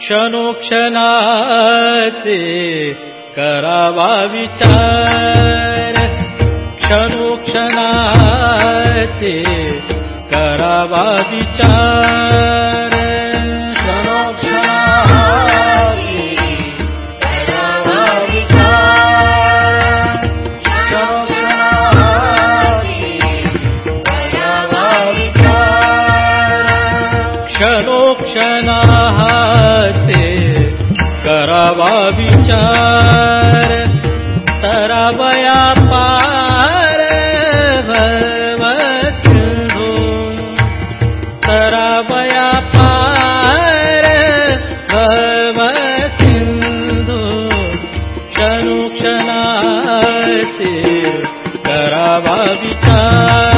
क्षणोक्षणाचे करावा विचार। क्षणोक्षणाचे करावा विचार विचार तरावया पार भव सिंधू तरावया पार सिंधू क्षणोक्षणाचे करावा विचार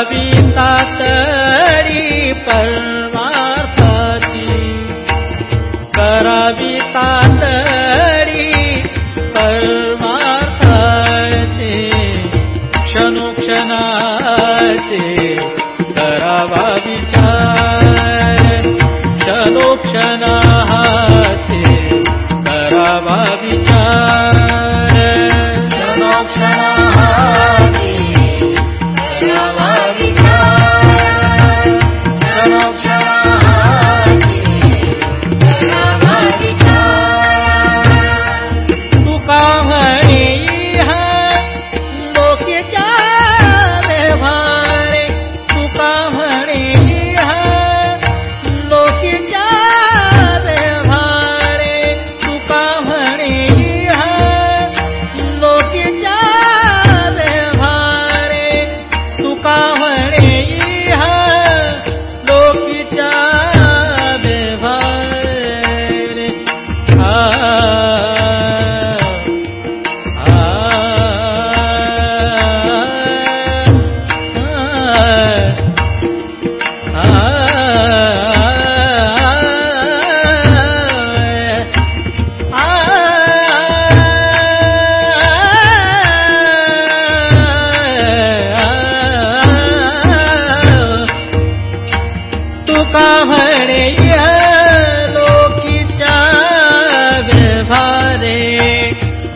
करावी तातडी परमार्थाची करावी तातडी परमार्थाचे क्षणोक्षणाचे करावा विचार लोकीच्या व्यवहारे म्हणे या लोकीच्या व्यवहारे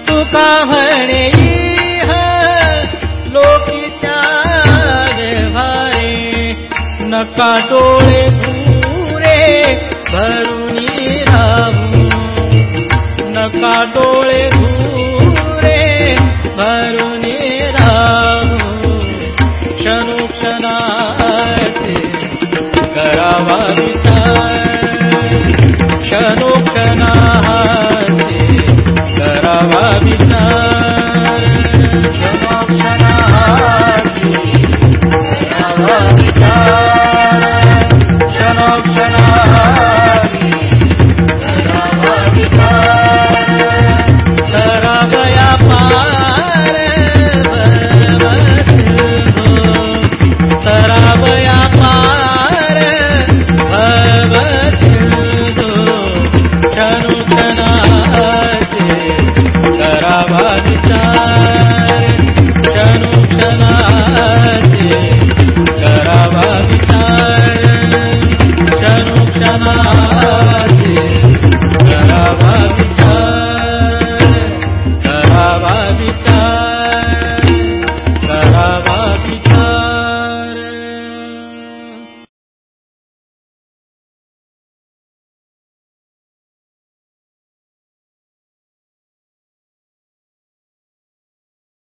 तुका म्हणे या लोकीच्या व्यवहारे नका भरून राहू। नका डोळे